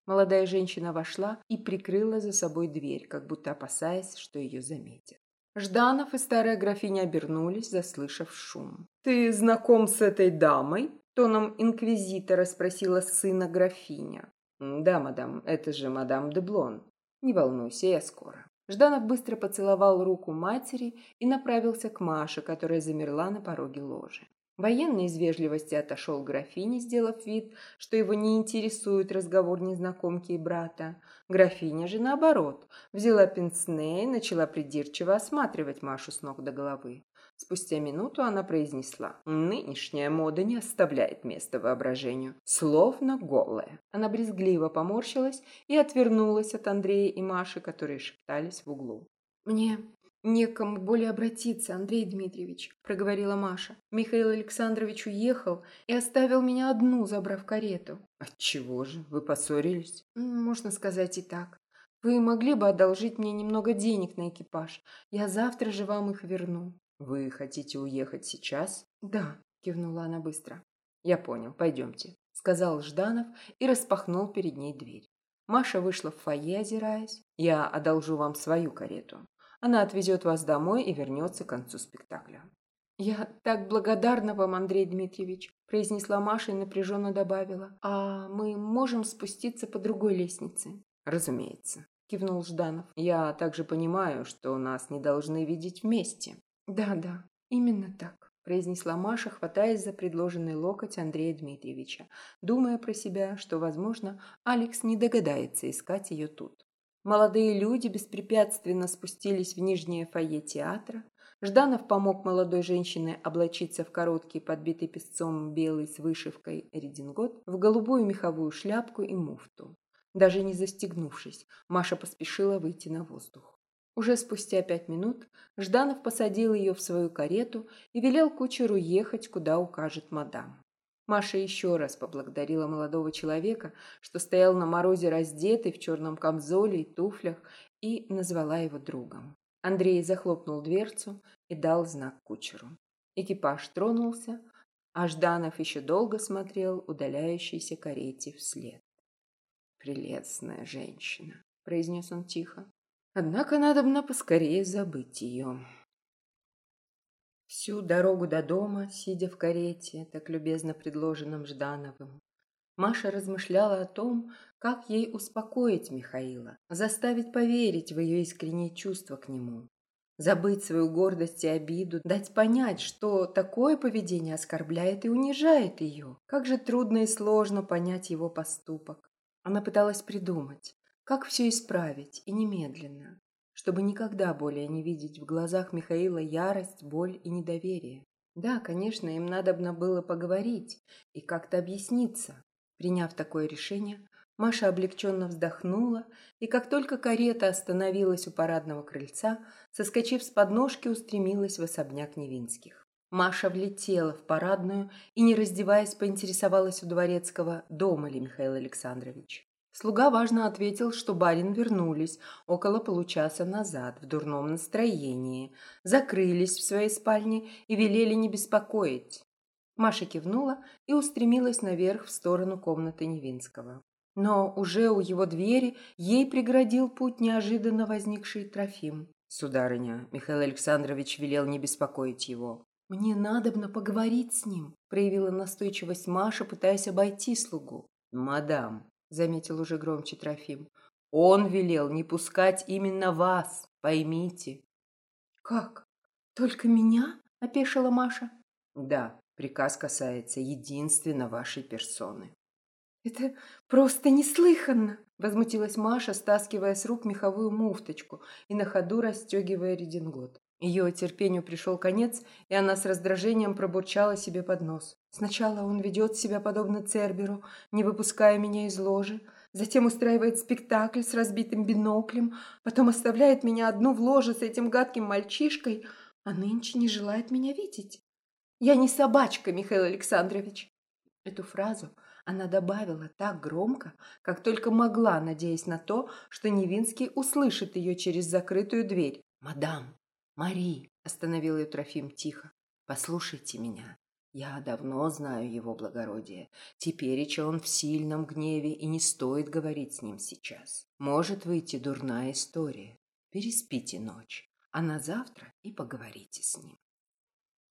Молодая женщина вошла и прикрыла за собой дверь, как будто опасаясь, что ее заметят. Жданов и старая графиня обернулись, заслышав шум. «Ты знаком с этой дамой?» Тоном инквизитора спросила сына графиня. «Да, мадам, это же мадам де Блон. Не волнуйся, я скоро». Жданов быстро поцеловал руку матери и направился к Маше, которая замерла на пороге ложи. Военный из вежливости отошел к графине, сделав вид, что его не интересует разговор незнакомки и брата. Графиня же, наоборот, взяла пенсне и начала придирчиво осматривать Машу с ног до головы. Спустя минуту она произнесла. «Нынешняя мода не оставляет места воображению. Словно голая». Она брезгливо поморщилась и отвернулась от Андрея и Маши, которые шептались в углу. «Мне некому более обратиться, Андрей Дмитриевич», – проговорила Маша. «Михаил Александрович уехал и оставил меня одну, забрав карету». «Отчего же? Вы поссорились?» «Можно сказать и так. Вы могли бы одолжить мне немного денег на экипаж. Я завтра же вам их верну». «Вы хотите уехать сейчас?» «Да», – кивнула она быстро. «Я понял, пойдемте», – сказал Жданов и распахнул перед ней дверь. Маша вышла в фойе, озираясь. «Я одолжу вам свою карету. Она отвезет вас домой и вернется к концу спектакля». «Я так благодарна вам, Андрей Дмитриевич», – произнесла Маша и напряженно добавила. «А мы можем спуститься по другой лестнице?» «Разумеется», – кивнул Жданов. «Я также понимаю, что нас не должны видеть вместе». «Да, да, именно так», – произнесла Маша, хватаясь за предложенный локоть Андрея Дмитриевича, думая про себя, что, возможно, Алекс не догадается искать ее тут. Молодые люди беспрепятственно спустились в нижнее фойе театра. Жданов помог молодой женщине облачиться в короткий, подбитый песцом белый с вышивкой редингот, в голубую меховую шляпку и муфту. Даже не застегнувшись, Маша поспешила выйти на воздух. Уже спустя пять минут Жданов посадил ее в свою карету и велел кучеру ехать, куда укажет мадам. Маша еще раз поблагодарила молодого человека, что стоял на морозе раздетый в черном камзоле и туфлях, и назвала его другом. Андрей захлопнул дверцу и дал знак кучеру. Экипаж тронулся, а Жданов еще долго смотрел удаляющейся карете вслед. «Прелестная женщина», — произнес он тихо. Однако надо бы поскорее забыть ее. Всю дорогу до дома, сидя в карете, так любезно предложенном Ждановым, Маша размышляла о том, как ей успокоить Михаила, заставить поверить в ее искренние чувства к нему, забыть свою гордость и обиду, дать понять, что такое поведение оскорбляет и унижает ее. Как же трудно и сложно понять его поступок. Она пыталась придумать, как все исправить и немедленно, чтобы никогда более не видеть в глазах Михаила ярость, боль и недоверие? Да, конечно, им надобно было поговорить и как-то объясниться. Приняв такое решение, Маша облегченно вздохнула, и как только карета остановилась у парадного крыльца, соскочив с подножки, устремилась в особняк Невинских. Маша влетела в парадную и, не раздеваясь, поинтересовалась у дворецкого, дома ли Михаил Александрович. Слуга важно ответил, что барин вернулись около получаса назад в дурном настроении, закрылись в своей спальне и велели не беспокоить. Маша кивнула и устремилась наверх в сторону комнаты Невинского. Но уже у его двери ей преградил путь неожиданно возникший Трофим. «Сударыня, Михаил Александрович велел не беспокоить его». «Мне надобно поговорить с ним», – проявила настойчивость Маша, пытаясь обойти слугу. «Мадам, заметил уже громче Трофим. Он велел не пускать именно вас, поймите. Как? Только меня? опешила Маша. Да, приказ касается единственно вашей персоны. Это просто неслыханно, возмутилась Маша, стаскивая с рук меховую муфточку и на ходу расстегивая редингот. Ее терпению пришел конец, и она с раздражением пробурчала себе под нос. Сначала он ведет себя подобно Церберу, не выпуская меня из ложи, затем устраивает спектакль с разбитым биноклем, потом оставляет меня одну в ложе с этим гадким мальчишкой, а нынче не желает меня видеть. «Я не собачка, Михаил Александрович!» Эту фразу она добавила так громко, как только могла, надеясь на то, что Невинский услышит ее через закрытую дверь. «Мадам, «Мари!» – остановил ее Трофим тихо. «Послушайте меня. Я давно знаю его благородие. Тепереча он в сильном гневе, и не стоит говорить с ним сейчас. Может выйти дурная история. Переспите ночь, а на завтра и поговорите с ним».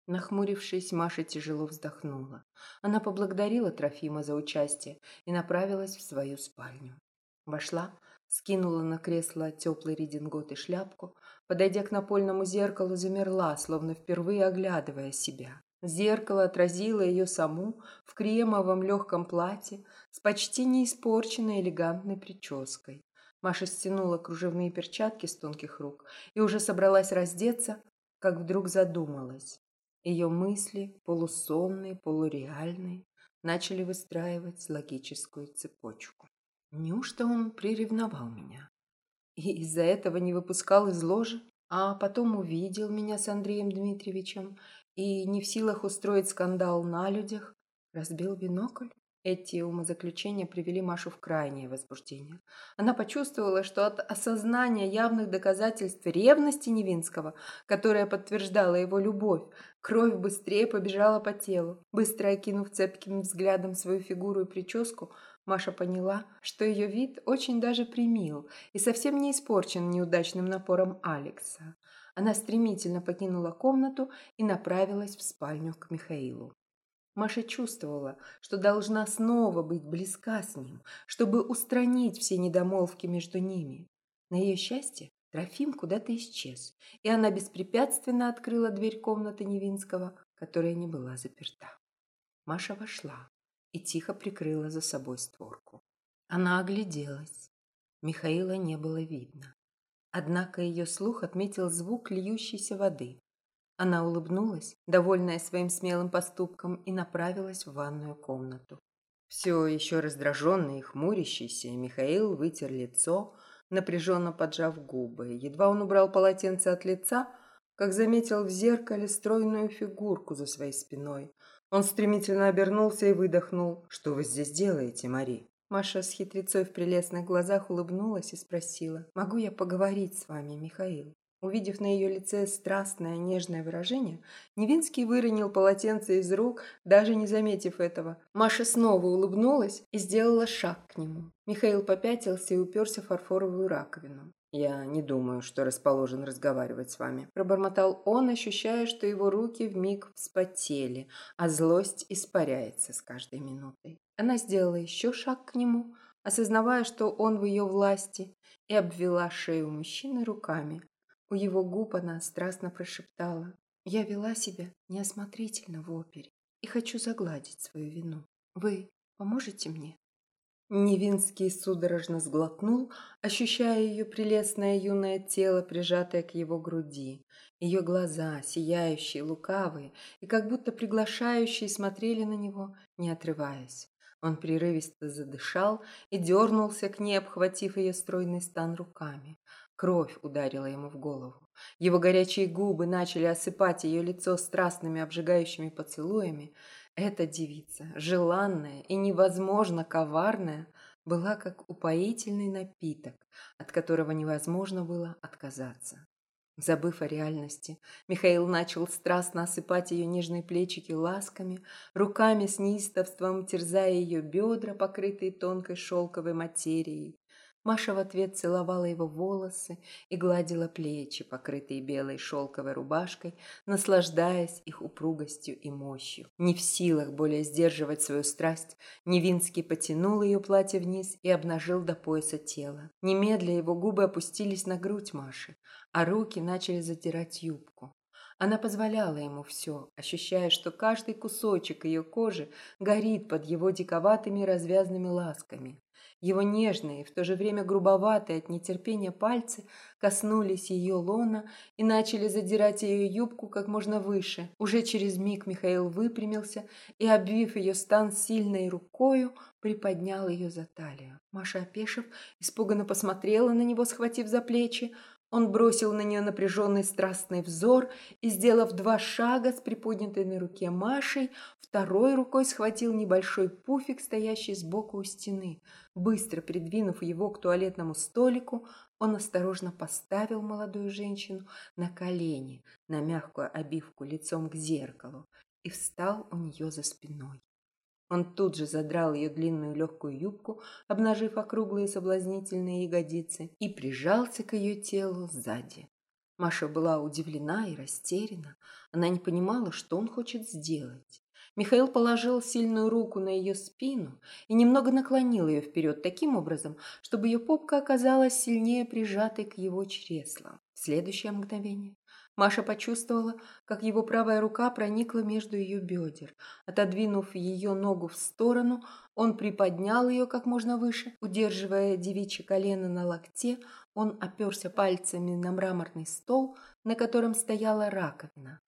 Нахмурившись, Маша тяжело вздохнула. Она поблагодарила Трофима за участие и направилась в свою спальню. Вошла, скинула на кресло теплый редингот и шляпку, подойдя к напольному зеркалу, замерла, словно впервые оглядывая себя. Зеркало отразило ее саму в кремовом легком платье с почти неиспорченной элегантной прической. Маша стянула кружевные перчатки с тонких рук и уже собралась раздеться, как вдруг задумалась. Ее мысли, полусонные, полуреальные, начали выстраивать логическую цепочку. Неужто он приревновал меня? И из-за этого не выпускал из ложи, а потом увидел меня с Андреем Дмитриевичем и, не в силах устроить скандал на людях, разбил бинокль? Эти умозаключения привели Машу в крайнее возбуждение. Она почувствовала, что от осознания явных доказательств ревности Невинского, которая подтверждала его любовь, кровь быстрее побежала по телу. Быстро окинув цепким взглядом свою фигуру и прическу, Маша поняла, что ее вид очень даже примил и совсем не испорчен неудачным напором Алекса. Она стремительно покинула комнату и направилась в спальню к Михаилу. Маша чувствовала, что должна снова быть близка с ним, чтобы устранить все недомолвки между ними. На ее счастье Трофим куда-то исчез, и она беспрепятственно открыла дверь комнаты Невинского, которая не была заперта. Маша вошла и тихо прикрыла за собой створку. Она огляделась. Михаила не было видно. Однако ее слух отметил звук льющейся воды. Она улыбнулась, довольная своим смелым поступком, и направилась в ванную комнату. Все еще раздраженный и хмурящийся, Михаил вытер лицо, напряженно поджав губы. Едва он убрал полотенце от лица, как заметил в зеркале стройную фигурку за своей спиной. Он стремительно обернулся и выдохнул. «Что вы здесь делаете, Мари?» Маша с хитрецой в прелестных глазах улыбнулась и спросила. «Могу я поговорить с вами, Михаил?» Увидев на ее лице страстное, нежное выражение, Невинский выронил полотенце из рук, даже не заметив этого. Маша снова улыбнулась и сделала шаг к нему. Михаил попятился и уперся в фарфоровую раковину. «Я не думаю, что расположен разговаривать с вами», – пробормотал он, ощущая, что его руки вмиг вспотели, а злость испаряется с каждой минутой. Она сделала еще шаг к нему, осознавая, что он в ее власти, и обвела шею мужчины руками, у его губ она страстно прошептала. «Я вела себя неосмотрительно в опере и хочу загладить свою вину. Вы поможете мне?» Невинский судорожно сглотнул, ощущая ее прелестное юное тело, прижатое к его груди. Ее глаза, сияющие, лукавые и как будто приглашающие, смотрели на него, не отрываясь. Он прерывисто задышал и дернулся к ней, обхватив ее стройный стан руками. Кровь ударила ему в голову. Его горячие губы начали осыпать ее лицо страстными обжигающими поцелуями. Эта девица, желанная и невозможно коварная, была как упоительный напиток, от которого невозможно было отказаться. Забыв о реальности, Михаил начал страстно осыпать ее нежные плечики ласками, руками с неистовством терзая ее бедра, покрытые тонкой шелковой материей, Маша в ответ целовала его волосы и гладила плечи, покрытые белой шелковой рубашкой, наслаждаясь их упругостью и мощью. Не в силах более сдерживать свою страсть, Невинский потянул ее платье вниз и обнажил до пояса тело. Немедля его губы опустились на грудь Маши, а руки начали затирать юбку. Она позволяла ему все, ощущая, что каждый кусочек ее кожи горит под его диковатыми развязными ласками. Его нежные, в то же время грубоватые от нетерпения пальцы коснулись ее лона и начали задирать ее юбку как можно выше. Уже через миг Михаил выпрямился и, обвив ее стан сильной рукою, приподнял ее за талию. Маша, опешив, испуганно посмотрела на него, схватив за плечи. Он бросил на нее напряженный страстный взор и, сделав два шага с приподнятой на руке Машей, второй рукой схватил небольшой пуфик, стоящий сбоку у стены. Быстро придвинув его к туалетному столику, он осторожно поставил молодую женщину на колени, на мягкую обивку лицом к зеркалу и встал у нее за спиной. Он тут же задрал ее длинную легкую юбку, обнажив округлые соблазнительные ягодицы, и прижался к ее телу сзади. Маша была удивлена и растеряна. Она не понимала, что он хочет сделать. Михаил положил сильную руку на ее спину и немного наклонил ее вперед таким образом, чтобы ее попка оказалась сильнее прижатой к его чреслам. В следующее мгновение Маша почувствовала, как его правая рука проникла между ее бедер. Отодвинув ее ногу в сторону, он приподнял ее как можно выше. Удерживая девичье колено на локте, он оперся пальцами на мраморный стол, на котором стояла раковина.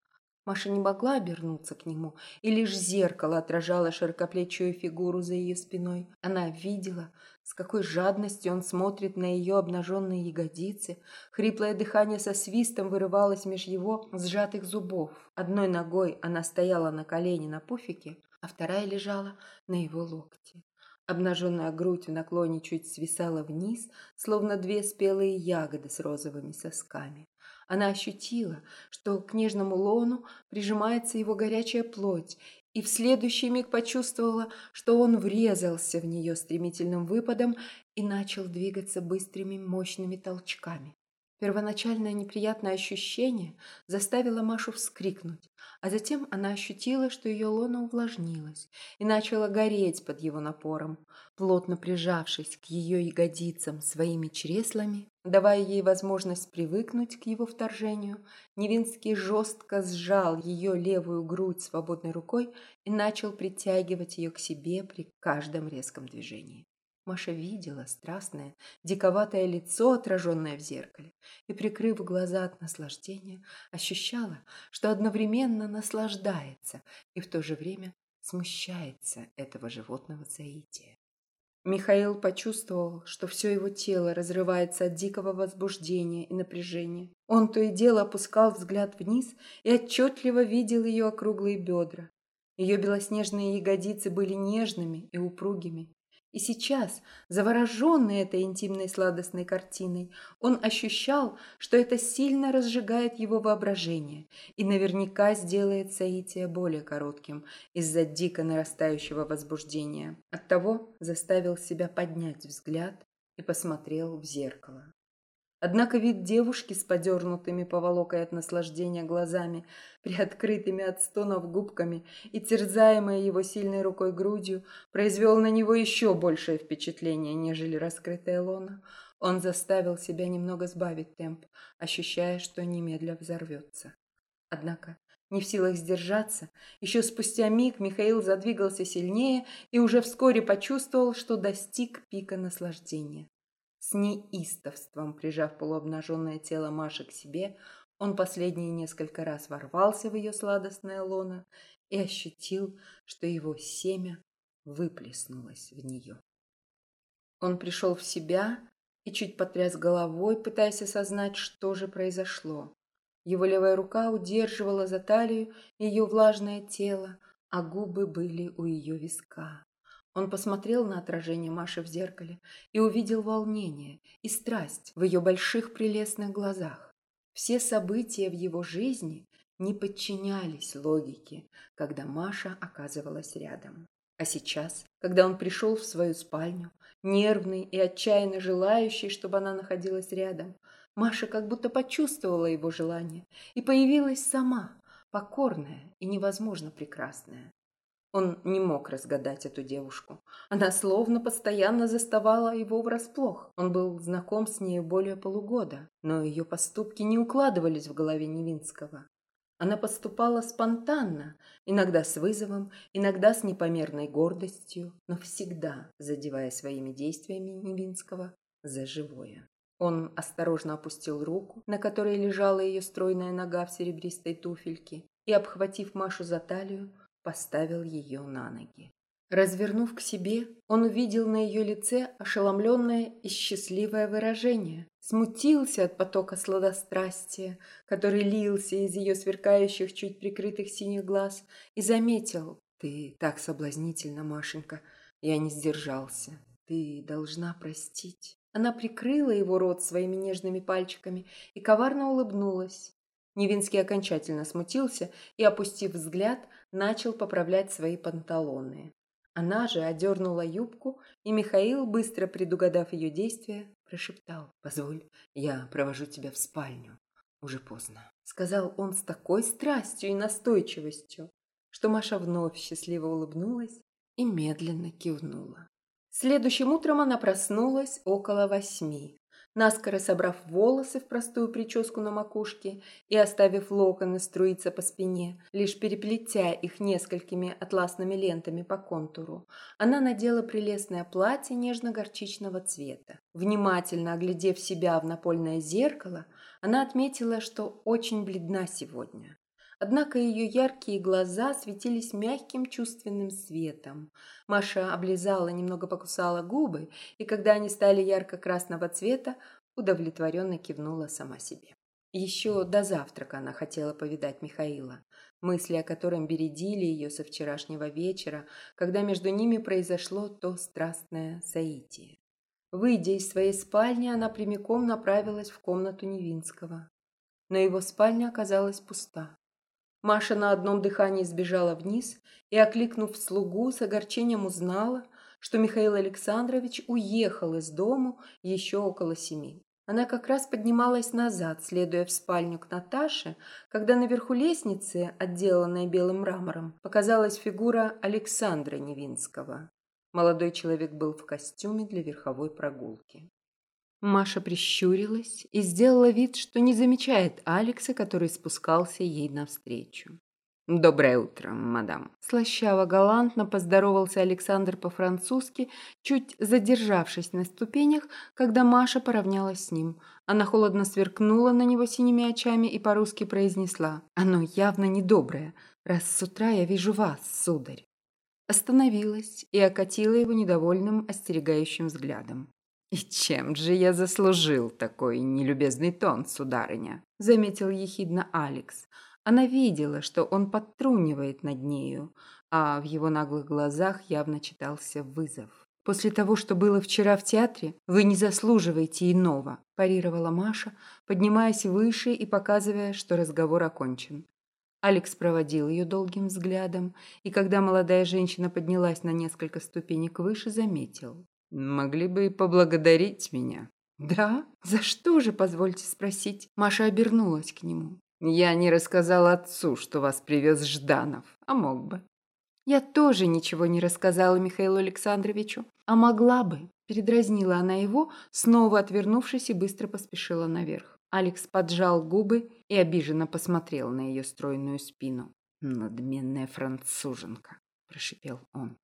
Маша не могла обернуться к нему, и лишь зеркало отражало широкоплечую фигуру за ее спиной. Она видела, с какой жадностью он смотрит на ее обнаженные ягодицы. Хриплое дыхание со свистом вырывалось меж его сжатых зубов. Одной ногой она стояла на колене на пуфике, а вторая лежала на его локте. Обнаженная грудь в наклоне чуть свисала вниз, словно две спелые ягоды с розовыми сосками. Она ощутила, что к нежному лону прижимается его горячая плоть, и в следующий миг почувствовала, что он врезался в нее стремительным выпадом и начал двигаться быстрыми мощными толчками. Первоначальное неприятное ощущение заставило Машу вскрикнуть, а затем она ощутила, что ее лона увлажнилась и начала гореть под его напором. Плотно прижавшись к ее ягодицам своими чреслами, давая ей возможность привыкнуть к его вторжению, Невинский жестко сжал ее левую грудь свободной рукой и начал притягивать ее к себе при каждом резком движении. Маша видела страстное, диковатое лицо, отраженное в зеркале, и, прикрыв глаза от наслаждения, ощущала, что одновременно наслаждается и в то же время смущается этого животного соития. Михаил почувствовал, что все его тело разрывается от дикого возбуждения и напряжения. Он то и дело опускал взгляд вниз и отчетливо видел ее округлые бедра. Ее белоснежные ягодицы были нежными и упругими, и сейчас, завороженный этой интимной сладостной картиной, он ощущал, что это сильно разжигает его воображение и наверняка сделает соитие более коротким из-за дико нарастающего возбуждения. Оттого заставил себя поднять взгляд и посмотрел в зеркало. Однако вид девушки с подернутыми поволокой от наслаждения глазами, приоткрытыми от стонов губками и терзаемой его сильной рукой грудью, произвел на него еще большее впечатление, нежели раскрытая лона. Он заставил себя немного сбавить темп, ощущая, что немедля взорвется. Однако, не в силах сдержаться, еще спустя миг Михаил задвигался сильнее и уже вскоре почувствовал, что достиг пика наслаждения. С неистовством, прижав полуобнаженное тело Маши к себе, он последние несколько раз ворвался в ее сладостное лоно и ощутил, что его семя выплеснулось в нее. Он пришел в себя и чуть потряс головой, пытаясь осознать, что же произошло. Его левая рука удерживала за талию ее влажное тело, а губы были у ее виска. Он посмотрел на отражение Маши в зеркале и увидел волнение и страсть в ее больших прелестных глазах. Все события в его жизни не подчинялись логике, когда Маша оказывалась рядом. А сейчас, когда он пришел в свою спальню, нервный и отчаянно желающий, чтобы она находилась рядом, Маша как будто почувствовала его желание и появилась сама, покорная и невозможно прекрасная. Он не мог разгадать эту девушку. Она словно постоянно заставала его врасплох. Он был знаком с ней более полугода, но ее поступки не укладывались в голове Невинского. Она поступала спонтанно, иногда с вызовом, иногда с непомерной гордостью, но всегда задевая своими действиями Невинского за живое. Он осторожно опустил руку, на которой лежала ее стройная нога в серебристой туфельке, и, обхватив Машу за талию, поставил ее на ноги. Развернув к себе, он увидел на ее лице ошеломленное и счастливое выражение. Смутился от потока сладострастия, который лился из ее сверкающих, чуть прикрытых синих глаз, и заметил. «Ты так соблазнительна, Машенька, я не сдержался. Ты должна простить». Она прикрыла его рот своими нежными пальчиками и коварно улыбнулась. Невинский окончательно смутился и, опустив взгляд, начал поправлять свои панталоны. Она же одернула юбку, и Михаил, быстро предугадав ее действия, прошептал «Позволь, я провожу тебя в спальню». уже поздно», — сказал он с такой страстью и настойчивостью, что Маша вновь счастливо улыбнулась и медленно кивнула. Следующим утром она проснулась около восьми, наскоро собрав волосы в простую прическу на макушке и оставив локоны струиться по спине, лишь переплетя их несколькими атласными лентами по контуру, она надела прелестное платье нежно-горчичного цвета. Внимательно оглядев себя в напольное зеркало, она отметила, что очень бледна сегодня. Однако ее яркие глаза светились мягким чувственным светом. Маша облизала, немного покусала губы, и когда они стали ярко-красного цвета, удовлетворенно кивнула сама себе. Еще до завтрака она хотела повидать Михаила, мысли о котором бередили ее со вчерашнего вечера, когда между ними произошло то страстное соитие. Выйдя из своей спальни, она прямиком направилась в комнату Невинского. Но его спальня оказалась пуста. Маша на одном дыхании сбежала вниз и, окликнув слугу, с огорчением узнала, что Михаил Александрович уехал из дому еще около семи. Она как раз поднималась назад, следуя в спальню к Наташе, когда наверху лестницы, отделанной белым мрамором, показалась фигура Александра Невинского. Молодой человек был в костюме для верховой прогулки. Маша прищурилась и сделала вид, что не замечает Алекса, который спускался ей навстречу. «Доброе утро, мадам!» Слащаво-галантно поздоровался Александр по-французски, чуть задержавшись на ступенях, когда Маша поравнялась с ним. Она холодно сверкнула на него синими очами и по-русски произнесла «Оно явно недоброе, раз с утра я вижу вас, сударь!» Остановилась и окатила его недовольным, остерегающим взглядом. «И чем же я заслужил такой нелюбезный тон, сударыня?» – заметил ехидно Алекс. Она видела, что он подтрунивает над нею, а в его наглых глазах явно читался вызов. «После того, что было вчера в театре, вы не заслуживаете иного», – парировала Маша, поднимаясь выше и показывая, что разговор окончен. Алекс проводил ее долгим взглядом, и когда молодая женщина поднялась на несколько ступенек выше, заметил. Могли бы и поблагодарить меня. Да? За что же, позвольте спросить? Маша обернулась к нему. Я не рассказал отцу, что вас привез Жданов, а мог бы. Я тоже ничего не рассказала Михаилу Александровичу, а могла бы. Передразнила она его, снова отвернувшись и быстро поспешила наверх. Алекс поджал губы и обиженно посмотрел на ее стройную спину. «Надменная француженка», – прошипел он.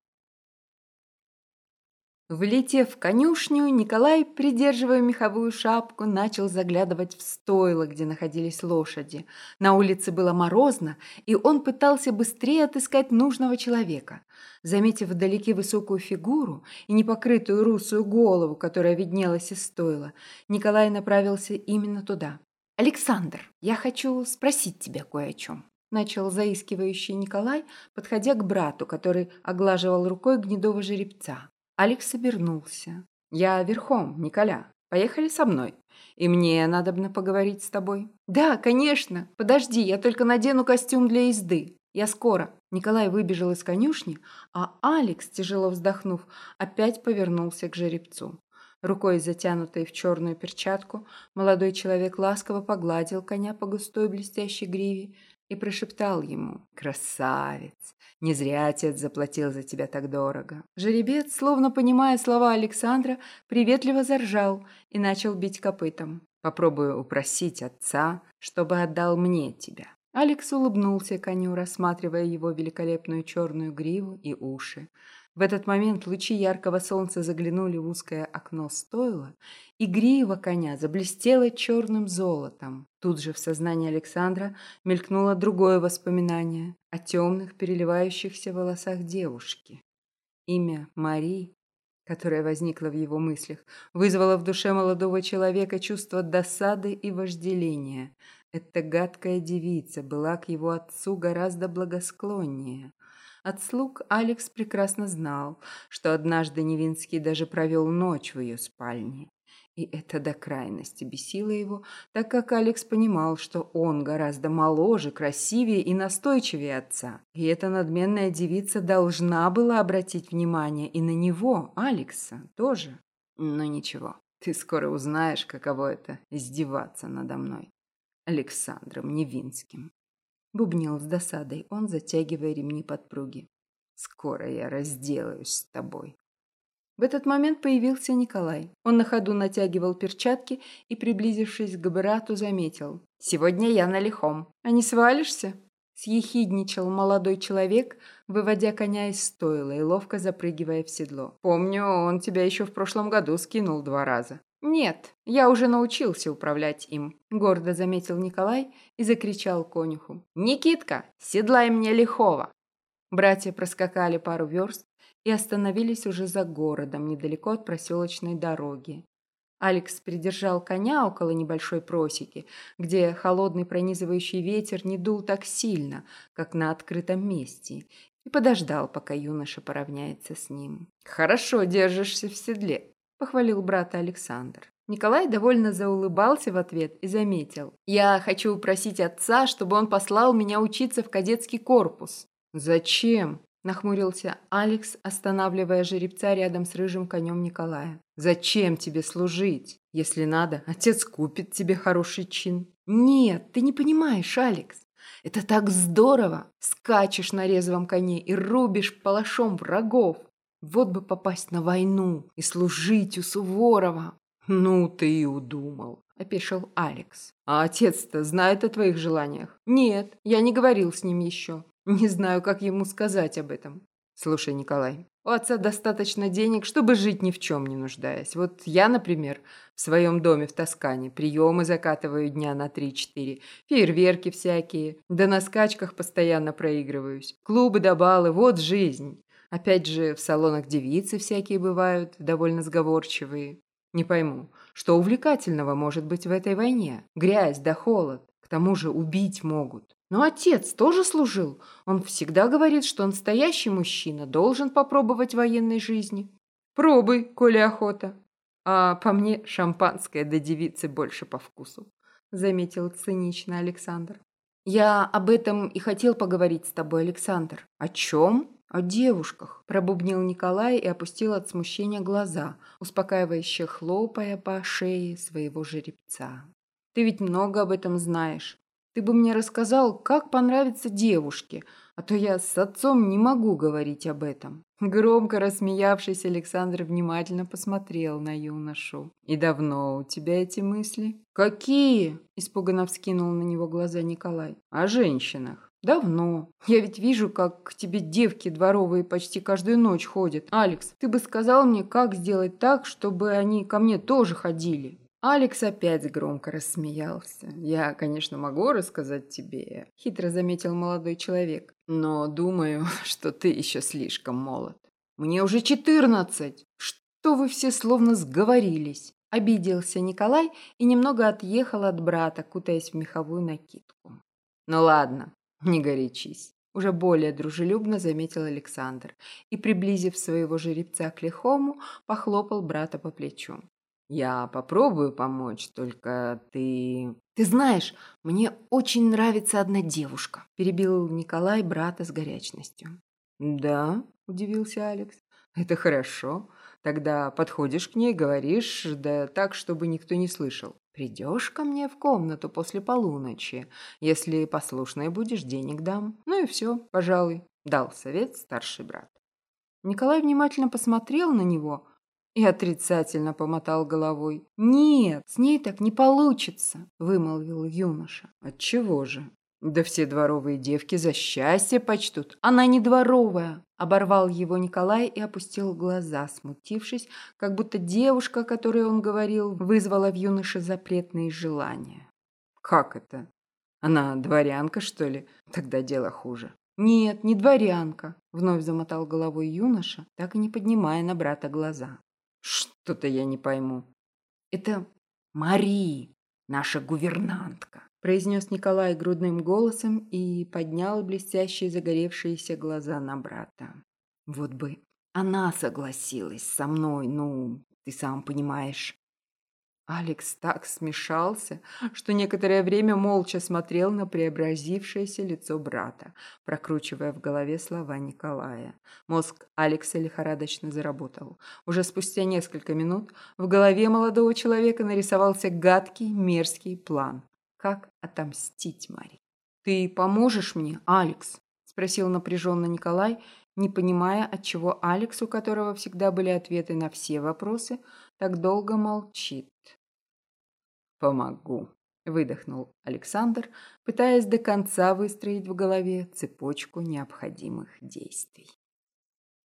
Влетев в конюшню, Николай, придерживая меховую шапку, начал заглядывать в стойло, где находились лошади. На улице было морозно, и он пытался быстрее отыскать нужного человека. Заметив вдалеке высокую фигуру и непокрытую русую голову, которая виднелась из стойла, Николай направился именно туда. «Александр, я хочу спросить тебя кое о чем», – начал заискивающий Николай, подходя к брату, который оглаживал рукой гнедого жеребца. Алекс обернулся. «Я верхом, Николя. Поехали со мной. И мне надобно поговорить с тобой». «Да, конечно. Подожди, я только надену костюм для езды. Я скоро». Николай выбежал из конюшни, а Алекс, тяжело вздохнув, опять повернулся к жеребцу. Рукой, затянутой в черную перчатку, молодой человек ласково погладил коня по густой блестящей гриве и прошептал ему «Красавец! Не зря отец заплатил за тебя так дорого». Жеребец, словно понимая слова Александра, приветливо заржал и начал бить копытом. «Попробую упросить отца, чтобы отдал мне тебя». Алекс улыбнулся коню, рассматривая его великолепную черную гриву и уши. В этот момент лучи яркого солнца заглянули в узкое окно стойла, и грива коня заблестела черным золотом. Тут же в сознании Александра мелькнуло другое воспоминание о темных переливающихся волосах девушки. Имя Мари, которое возникло в его мыслях, вызвало в душе молодого человека чувство досады и вожделения. Эта гадкая девица была к его отцу гораздо благосклоннее. От слуг Алекс прекрасно знал, что однажды Невинский даже провел ночь в ее спальне. И это до крайности бесило его, так как Алекс понимал, что он гораздо моложе, красивее и настойчивее отца. И эта надменная девица должна была обратить внимание и на него, Алекса, тоже. Но ничего, ты скоро узнаешь, каково это – издеваться надо мной. Александром Невинским. Бубнил с досадой он, затягивая ремни подпруги. Скоро я разделаюсь с тобой. В этот момент появился Николай. Он на ходу натягивал перчатки и, приблизившись к брату, заметил. «Сегодня я на лихом. А не свалишься?» Съехидничал молодой человек, выводя коня из стойла и ловко запрыгивая в седло. «Помню, он тебя еще в прошлом году скинул два раза». «Нет, я уже научился управлять им», – гордо заметил Николай и закричал конюху. «Никитка, седлай мне лихого!» Братья проскакали пару верст и остановились уже за городом, недалеко от проселочной дороги. Алекс придержал коня около небольшой просеки, где холодный пронизывающий ветер не дул так сильно, как на открытом месте, и подождал, пока юноша поравняется с ним. «Хорошо держишься в седле», – похвалил брата Александр. Николай довольно заулыбался в ответ и заметил. «Я хочу упросить отца, чтобы он послал меня учиться в кадетский корпус». «Зачем?» Нахмурился Алекс, останавливая жеребца рядом с рыжим конем Николая. «Зачем тебе служить? Если надо, отец купит тебе хороший чин». «Нет, ты не понимаешь, Алекс. Это так здорово! Скачешь на резвом коне и рубишь палашом врагов. Вот бы попасть на войну и служить у Суворова». «Ну ты и удумал», – опешил Алекс. «А отец-то знает о твоих желаниях?» «Нет, я не говорил с ним еще. Не знаю, как ему сказать об этом. Слушай, Николай, у отца достаточно денег, чтобы жить ни в чем не нуждаясь. Вот я, например, в своем доме в Тоскане приемы закатываю дня на три-четыре, фейерверки всякие, да на скачках постоянно проигрываюсь. Клубы да балы, вот жизнь. Опять же, в салонах девицы всякие бывают, довольно сговорчивые. Не пойму, что увлекательного может быть в этой войне? Грязь да холод. К тому же убить могут. Но отец тоже служил. Он всегда говорит, что настоящий мужчина должен попробовать военной жизни. Пробуй, коли охота. А по мне шампанское до девицы больше по вкусу, заметил цинично Александр. Я об этом и хотел поговорить с тобой, Александр. О чем? О девушках, пробубнил Николай и опустил от смущения глаза, успокаивающе хлопая по шее своего жеребца. Ты ведь много об этом знаешь. Ты бы мне рассказал, как понравится девушке, а то я с отцом не могу говорить об этом». Громко рассмеявшись, Александр внимательно посмотрел на юношу. «И давно у тебя эти мысли?» «Какие?» – испуганно вскинул на него глаза Николай. «О женщинах». «Давно. Я ведь вижу, как к тебе девки дворовые почти каждую ночь ходят. Алекс, ты бы сказал мне, как сделать так, чтобы они ко мне тоже ходили?» Алекс опять громко рассмеялся. «Я, конечно, могу рассказать тебе», – хитро заметил молодой человек. «Но думаю, что ты еще слишком молод. Мне уже четырнадцать. Что вы все словно сговорились?» Обиделся Николай и немного отъехал от брата, кутаясь в меховую накидку. «Ну ладно, не горячись», – уже более дружелюбно заметил Александр и, приблизив своего жеребца к лихому, похлопал брата по плечу. Я попробую помочь, только ты... Ты знаешь, мне очень нравится одна девушка, перебил Николай брата с горячностью. Да, удивился Алекс. Это хорошо. Тогда подходишь к ней, говоришь, да так, чтобы никто не слышал. Придешь ко мне в комнату после полуночи. Если послушной будешь, денег дам. Ну и все, пожалуй, дал совет старший брат. Николай внимательно посмотрел на него, и отрицательно помотал головой. «Нет, с ней так не получится», – вымолвил юноша. «Отчего же?» «Да все дворовые девки за счастье почтут. Она не дворовая!» Оборвал его Николай и опустил глаза, смутившись, как будто девушка, о которой он говорил, вызвала в юноше запретные желания. «Как это? Она дворянка, что ли? Тогда дело хуже». «Нет, не дворянка», — вновь замотал головой юноша, так и не поднимая на брата глаза. Что-то я не пойму. Это Мари, наша гувернантка, произнес Николай грудным голосом и поднял блестящие загоревшиеся глаза на брата. Вот бы она согласилась со мной, ну, ты сам понимаешь. Алекс так смешался, что некоторое время молча смотрел на преобразившееся лицо брата, прокручивая в голове слова Николая. Мозг Алекса лихорадочно заработал. Уже спустя несколько минут в голове молодого человека нарисовался гадкий, мерзкий план. Как отомстить Мари. «Ты поможешь мне, Алекс?» – спросил напряженно Николай, не понимая, отчего Алекс, у которого всегда были ответы на все вопросы, так долго молчит. «Помогу», – выдохнул Александр, пытаясь до конца выстроить в голове цепочку необходимых действий.